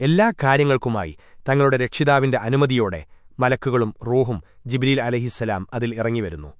എല്ലാ കാര്യങ്ങൾക്കുമായി തങ്ങളുടെ രക്ഷിതാവിന്റെ അനുമതിയോടെ മലക്കുകളും റൂഹും ജിബ്രീൽ അലഹിസ്സലാം അതിൽ ഇറങ്ങിവരുന്നു.